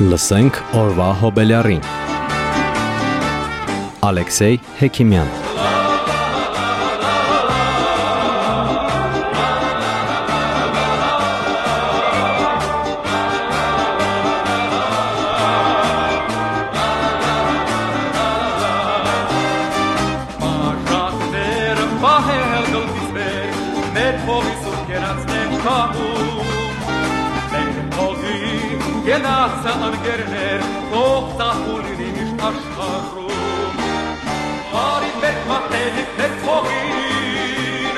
Լսենք օրվա հոբելյարին։ Ալեքսեյ Հեքիմյան անգերներ, թող տախուլ լինի միշտ աշխարհում։ Արի մեր մատենիք մեր փողին,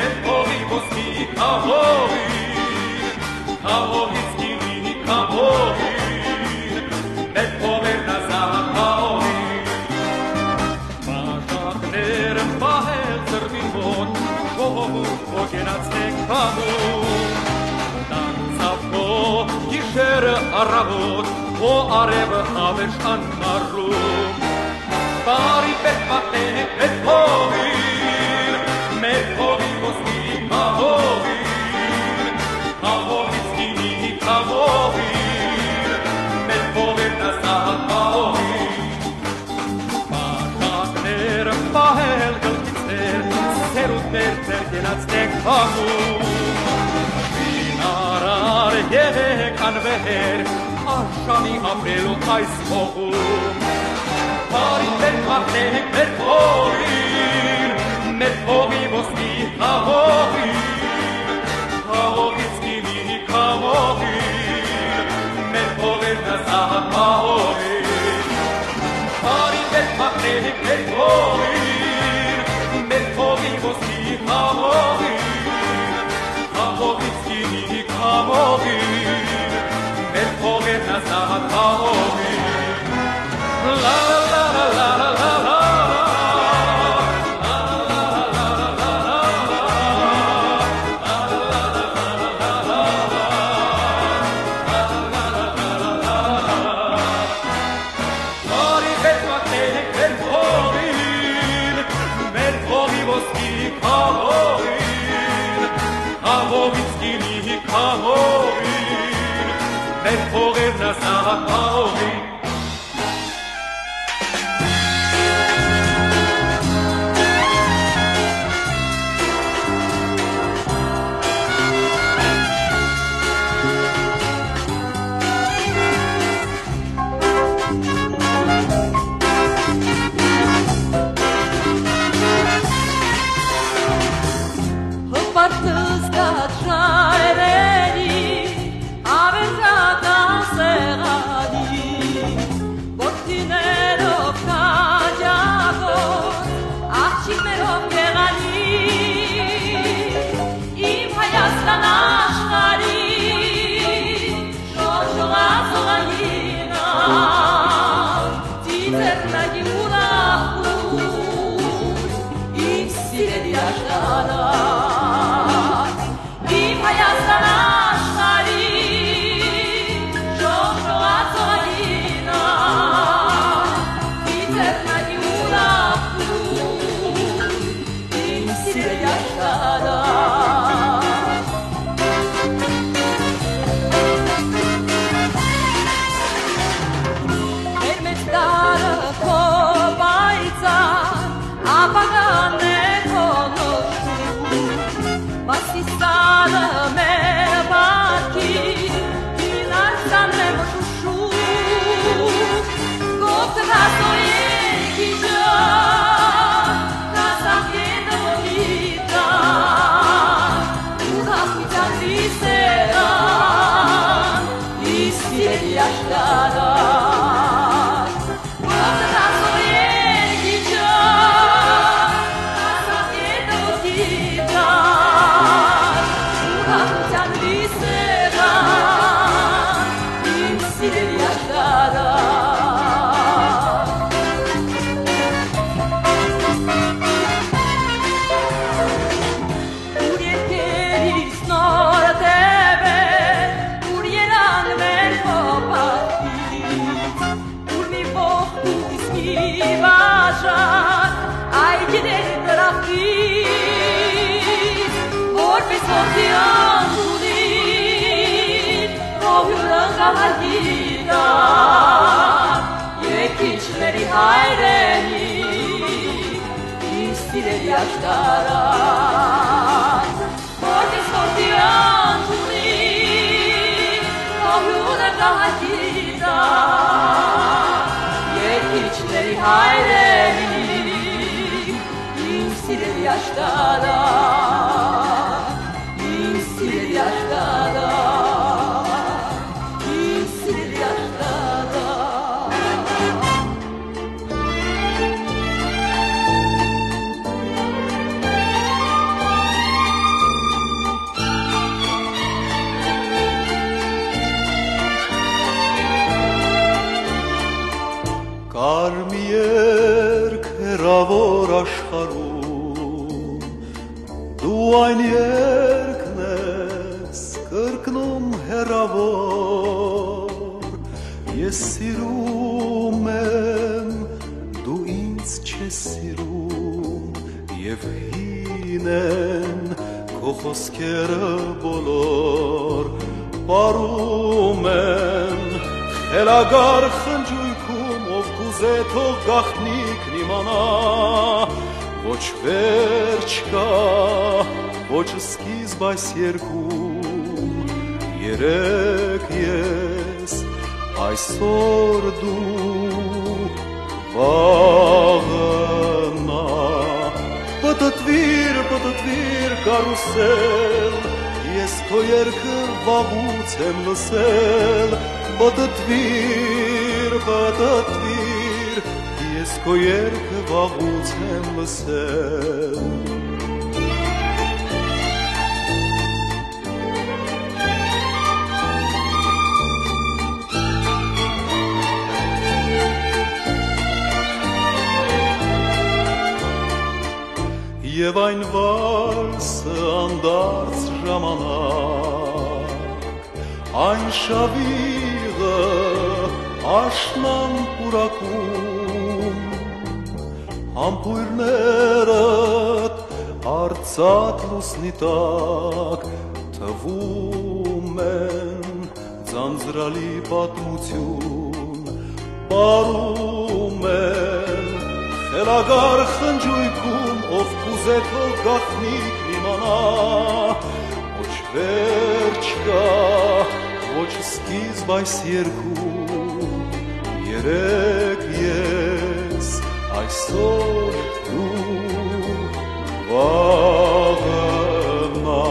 մեր փողի ոսկի կահողին, կահողից գինի կահողին, մեր փողերն ազատ կահողին։ Մաշակները պահել ծրվի մոտ, ժողովուրդ ոգենացնենք կամում։ գիշերը առավոտ, քո արևը հավերժ անքարում։ Բարի պետք պատենք մեր փողին, մեր փողի ոսկի կահողին, կահողից գինի կահողին, մեր փողերն ազատ կահողին։ Մաշակները պահել գլխից դեր, սերուտներ ձեր գենացնեք հագում։ Շինարար եղեք անվեհեր, աշխանի ապրելու այս փողում։ Բարի մեր մատենք մեր փողին, մեր փողի ոսկի հաղողին, հաղողից գինի կամողին, մեր փողերն ազատ մահողին։ Բարի մեր մատենք amor. de Ահյուն է հերավոր Ես սիրում եմ, դու ինձ չես սիրում Եվ հին են քո խոսքերը բոլոր Պարում են Խելագար խնջույքում ով կուզե թող գախնիկն իմանա Ոչ վերջ կա, ոչ սկիզբ այս երկում Երեք ես, այսօր դու վաղը նա Պտտվիր, պտտվիր կարուսել Ես քո երկը վաղուց եմ լսել Պտտվիր, պտտվիր Ես քո երկը վաղուց եմ լսել Եվ այն վալսը անդարձ ժամանակ Այն շավիղը աշնան պուրակում Համպույրներըտ արծատ լուսնի տակ Թվում են ձանձրալի պատմություն Պարում են Խելագար խնջույքում ով կուզե թող գախնիկն իմանա Ոչ վերջ կա, ոչ սկիզբ այս երկում Երեք ես, այսօր դու վաղը նա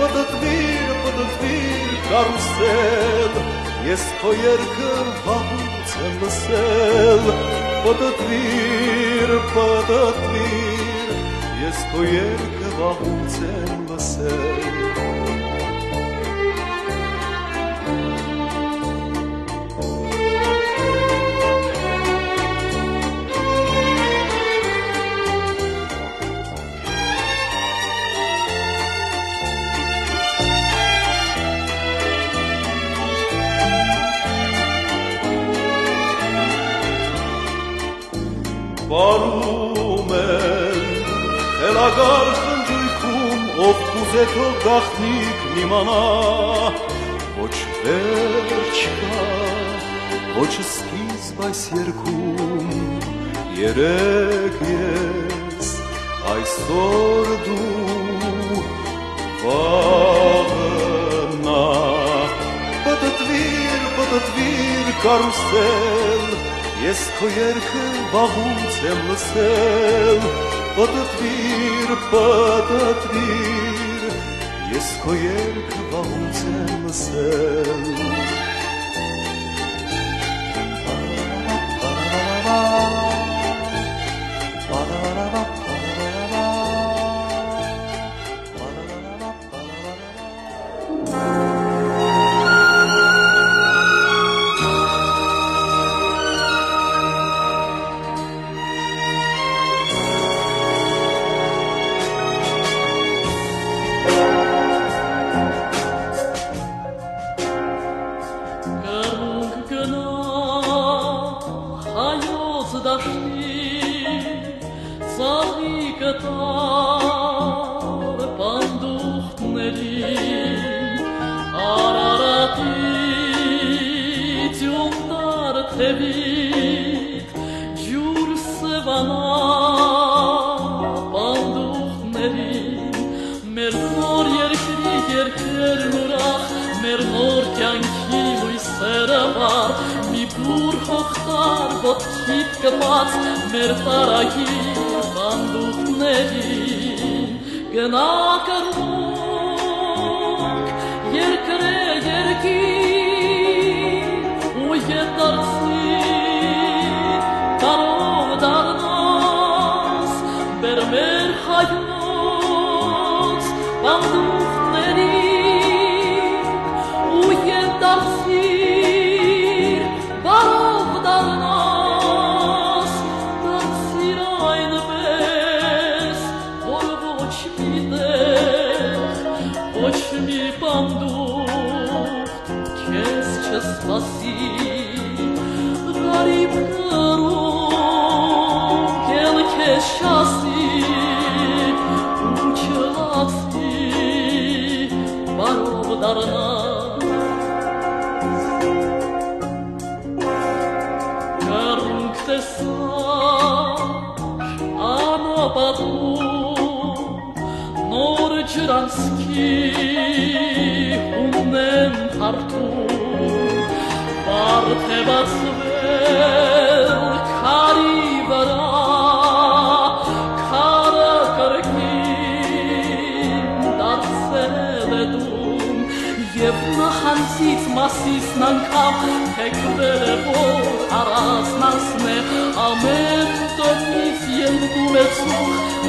Պտտվիր, պտտվիր, կարուսել Ես քո երկը վաղուց եմ լսել Պտտվիր, պտտվիր Ես քո երկը վաղուց եմ լսել թող գախնիկն իմանա Ոչ վերջ կա, ոչ սկիզբ այս երկում Երեք ես, այսօր դու վաղը նա Պտտվիր, պտտվիր, կարուսել Ես քո երկը վաղուց եմ լսել պտտվիր Ես քո երկը վաղուց եմ լսել Կրունկ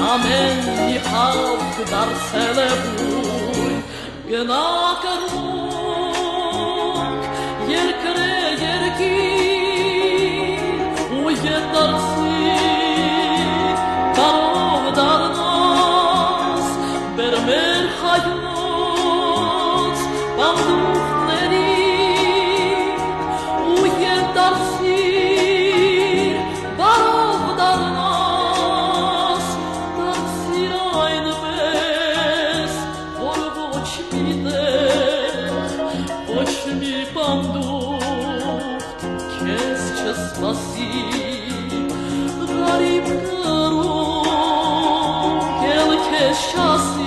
ամեն մի հավ դարձել է բույր, գնակրուկ, երկրե երկիր, ու ետ դարձել نشستی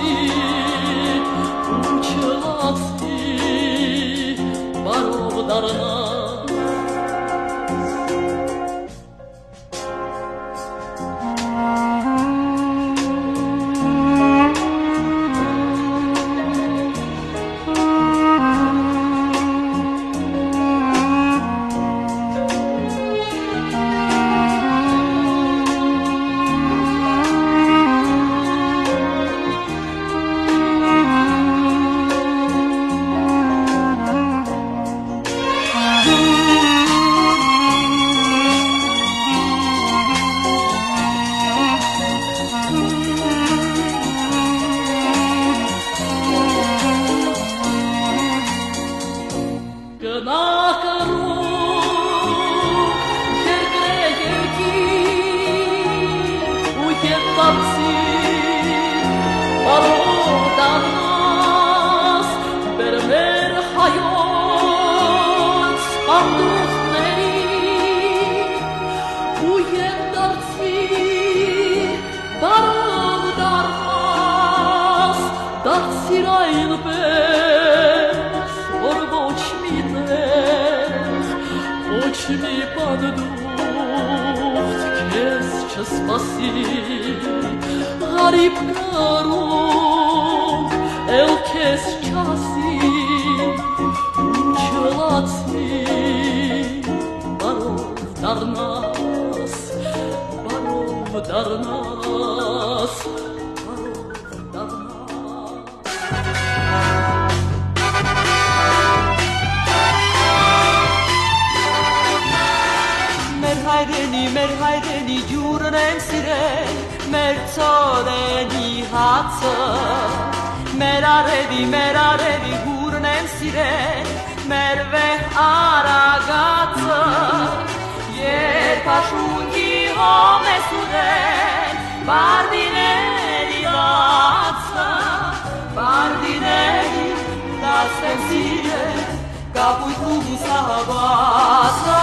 կապույտում սահավասա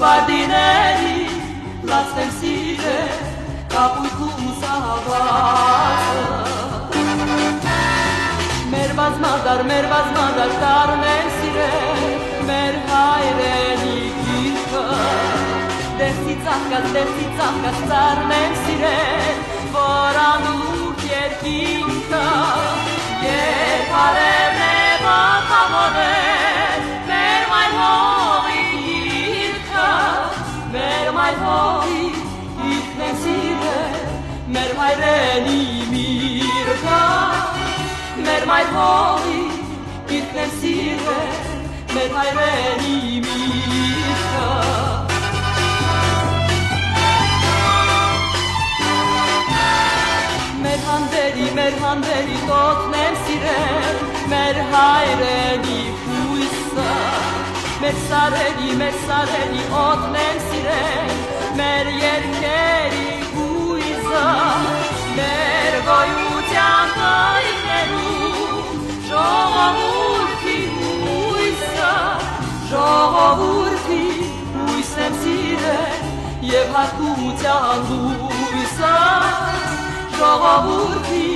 Բարդիների լաստեմ սիրե կապույտում սահավասա Մեր բազմադար, մեր բազմադար տարմեն սիրե մեր հայրենի գիրքը Դեսի ծաղկած, դեսի ծաղկած տարմեն սիրե որ անուր երկինքը Երբ արևն է մակավորը meni mirka Mer maj holi i knefsire Mer maj meni mirka Merhanderi, merhanderi, tot nemsire, merhayreni puysa. Mersareni, mersareni, ot nemsire, mer yerkeri գոյության կայներում ժողովուրդի հույսը ժողովուրդի հույսը սիրել եւ հակումության հույսը ժողովուրդի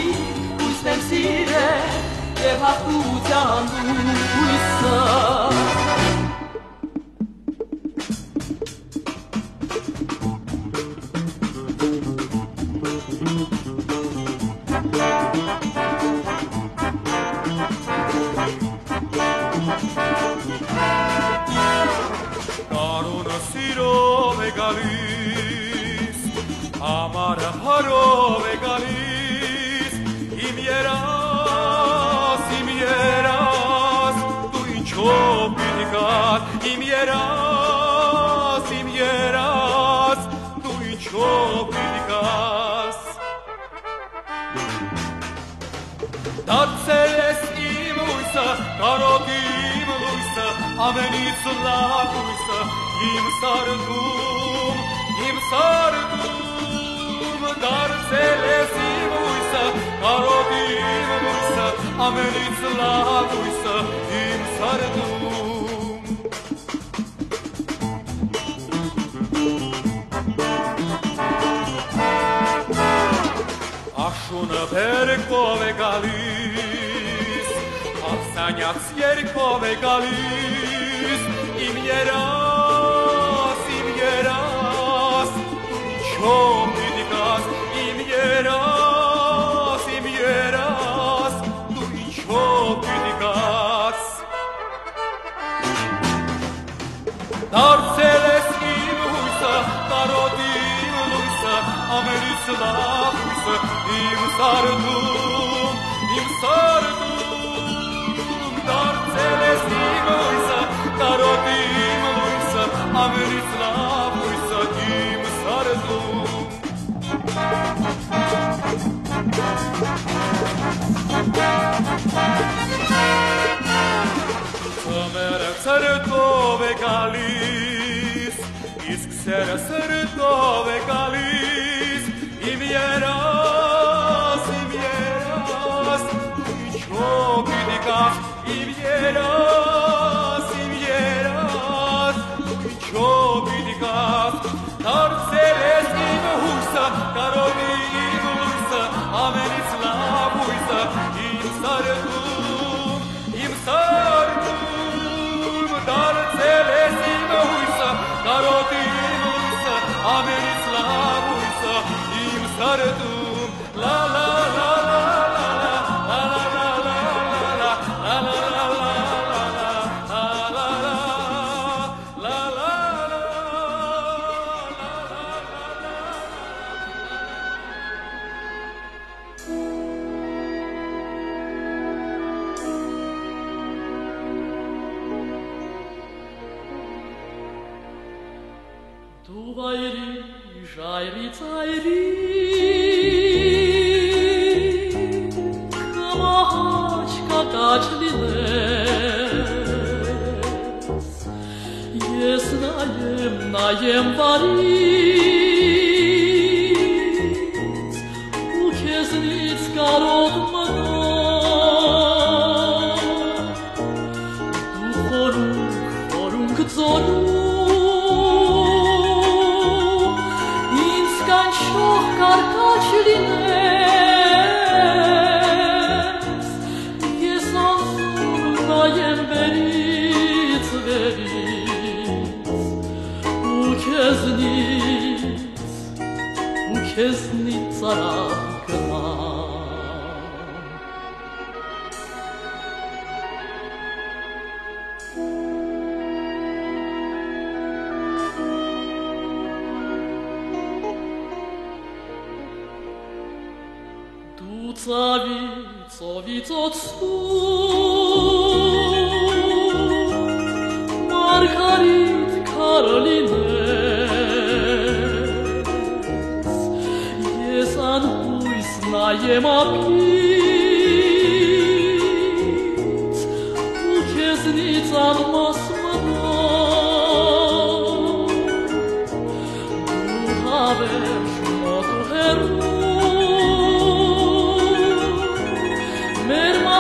հույսը սիրել եւ հակումության հույսը ամարը հարով է գալիս, իմ երաս, իմ երաս, դու ինչով պիտի գար, իմ երաս, իմ երաս, դու ինչով պիտի գաս։ Դարձել ես իմ ույսը, կարոտի իմ լույսը, ամենից լավ ույսը, իմ սարդում, իմ սարդում, դարձել ես իմ ույսը, կարոտի իմ լույսը, ամենից լավ ույսը, իմ սարդում։ Աշունը բերկով է գալիս, Ախսանյաց երկով է գալիս, Իմ երաս, իմ երաս, Ինչով sardım, bir sardım Dar celestimulsa, dar odimulsa, amerislavulsa, kim sardım Tamera sardo ve galis, isk sera sardo ve galis, imiera Karolin Bursa, Ameris La Bursa, İnsarı Bursa. Şoh kartaçline Gizan surdayen berit berit Ukeznic, ukeznic zaraz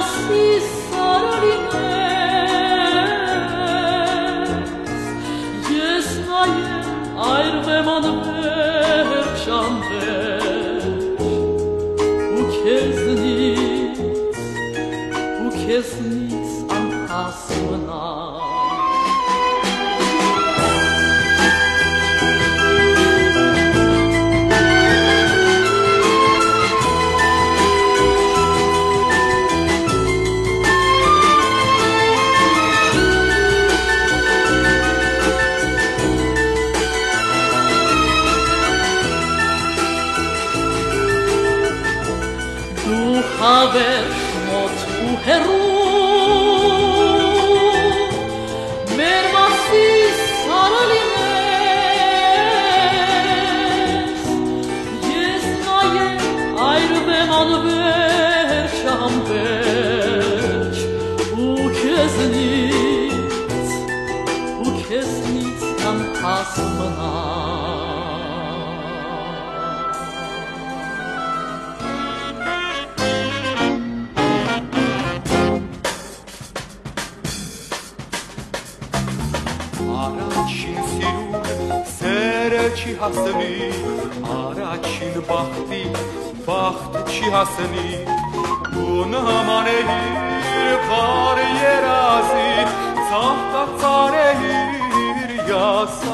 다시 사랑이네 hasmına Araçin sirur sereçi hasni Araçin bahti baht çi hasni Buna manehir kar yerazi Sahta sarehir yasa.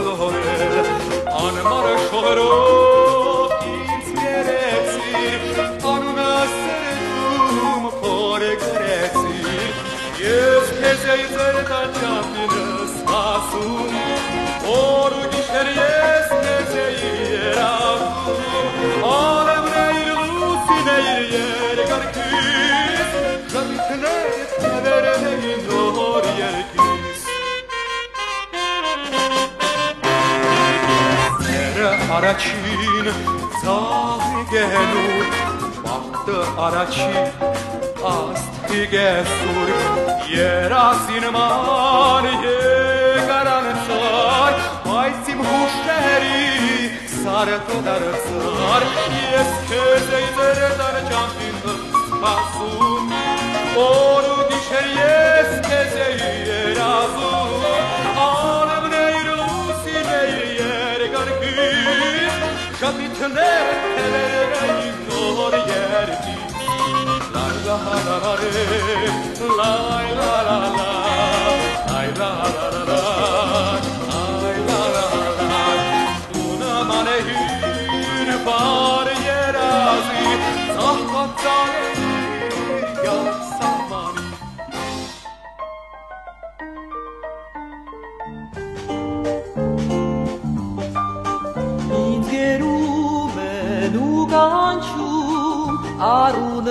mare sciovero առաջին ծաղիգելու բախտը առաջին աստիգեսուր երասին ման եկարանցար բայց իմ հուշերի սարը դարձար ես քեզ էի դերդար ճամփին սպասում օր ու գիշեր ես քեզ էի երազում Bari yerazi Zahmattan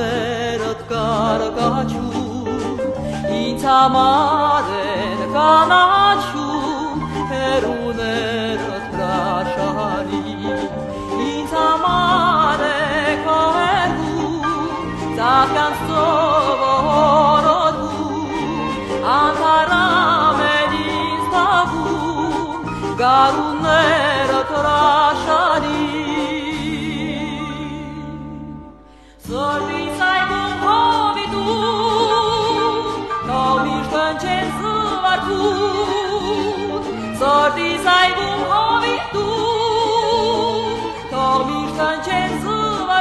Ոտքերդ կարկաչում, ինձ համար էր կանաչում, հերուներդ հրաշանի, ինձ համար է կողերում, ծական սովը հորոդում, անհարամ էր ինձ բավում, գարուներ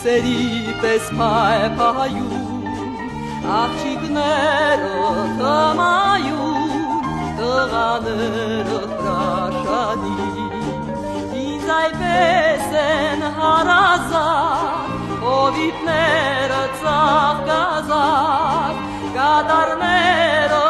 ույսերի պես պայպայում, աղջիկները թմայում, տղաները հրաշանի, ինձ այպես են հարազատ, հովիտները ծաղկազատ, կատարները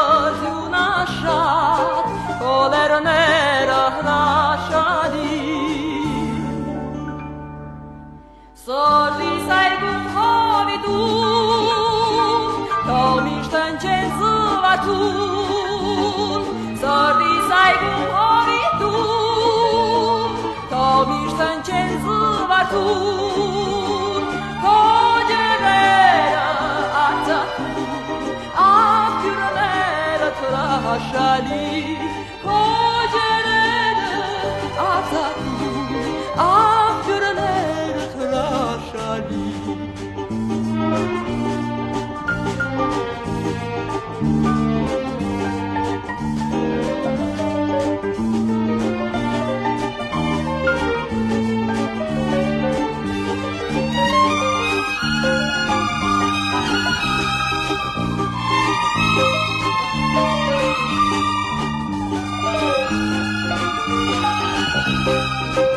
Charlie Música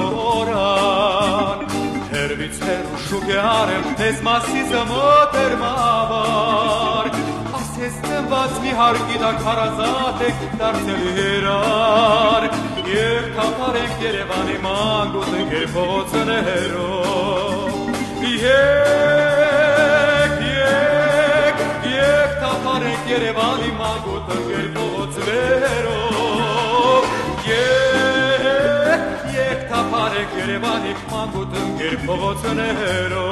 եւ օրորան Հերվից հերու շուկ է արել Տես մասիզը մոտեր մավար Ասես ծնված մի հարգի դակ հարազատ եք դարձել հերար Եվ թապարենք Երևանի մանգուտ ընկեր փոցներով Եկ, եկ, եկ թապարենք Երևանի մանգուտ ընկեր փոցներով Եկ, թապարենք Երևանի մանգուտ ընկեր փոցներով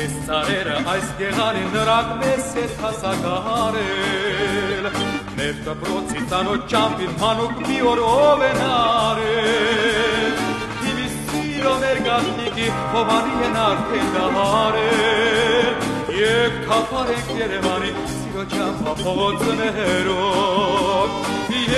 Այս ծարերը այս գեղարի նրակ մեզ հետ հասակարել Մեր դպրոցի ծանոտ ճամպին մանուկ մի օր ով են արել Հիմի սիրո մեր գատնիկի հովանի են արդեն դահարել Եկ թապարենք Երևանի սիրո ճամպա փողոցներով Եկ,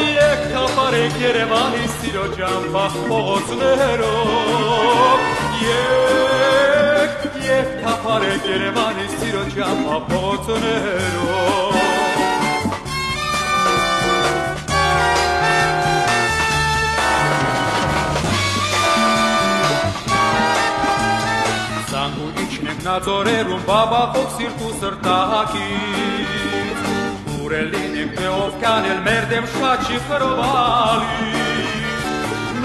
եկ, եկ թապարենք Երևանի սիրո ճամպա փողոցներով Եկ, եկ թապարենք Երևանի սիրո ճամպա փողոցներով նա ծորերում բաբախով սիրտ ու սրտակից Ուրել լինենք թե ով կանել մեր դեմ շատ չի խրովալի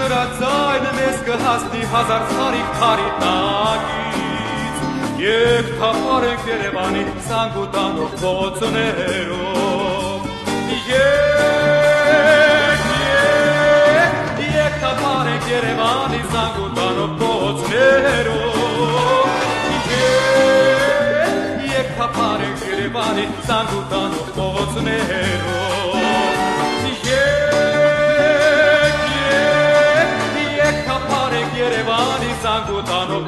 Նրա ձայնը մեզ կհասնի հազար ծարիք քարի տակից Եկ թապարենք Երևանի զանգու տանող փոցներով Եկ, եկ, եկ թապարենք Երևանի զանգու տանող փոցներով թափար է Երևանի զանգուտանող փողոցներով Երեք, երեք, երեք թափար է Երևանի զանգուտանող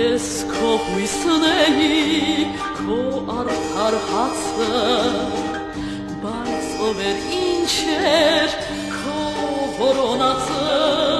ես քո հույսն էի քո արդար հացը բայց ով էր ինչ էր քո որոնացը